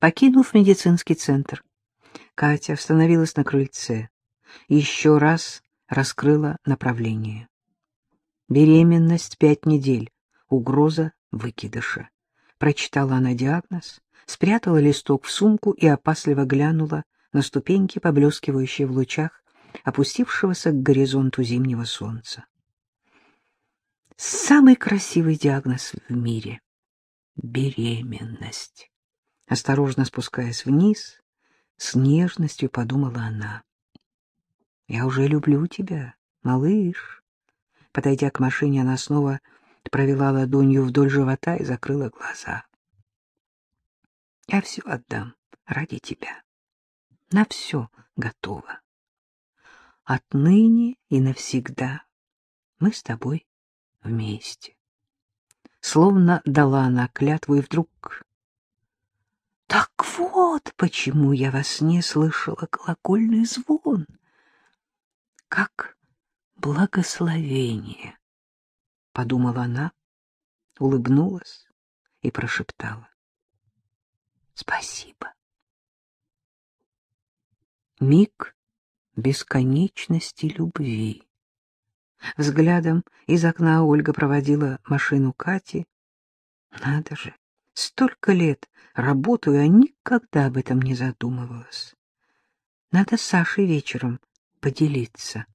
Покинув медицинский центр, Катя остановилась на крыльце, еще раз раскрыла направление. Беременность пять недель, угроза выкидыша. Прочитала она диагноз, спрятала листок в сумку и опасливо глянула на ступеньки, поблескивающие в лучах опустившегося к горизонту зимнего солнца. Самый красивый диагноз в мире — беременность. Осторожно спускаясь вниз, с нежностью подумала она. «Я уже люблю тебя, малыш». Подойдя к машине, она снова провела ладонью вдоль живота и закрыла глаза. «Я все отдам ради тебя. На все готова. Отныне и навсегда мы с тобой вместе. Словно дала она клятву, и вдруг... Так вот, почему я во сне слышала колокольный звон. Как благословение, — подумала она, улыбнулась и прошептала. Спасибо. Миг бесконечности любви. Взглядом из окна Ольга проводила машину Кати. Надо же, столько лет работаю, а никогда об этом не задумывалась. Надо с Сашей вечером поделиться.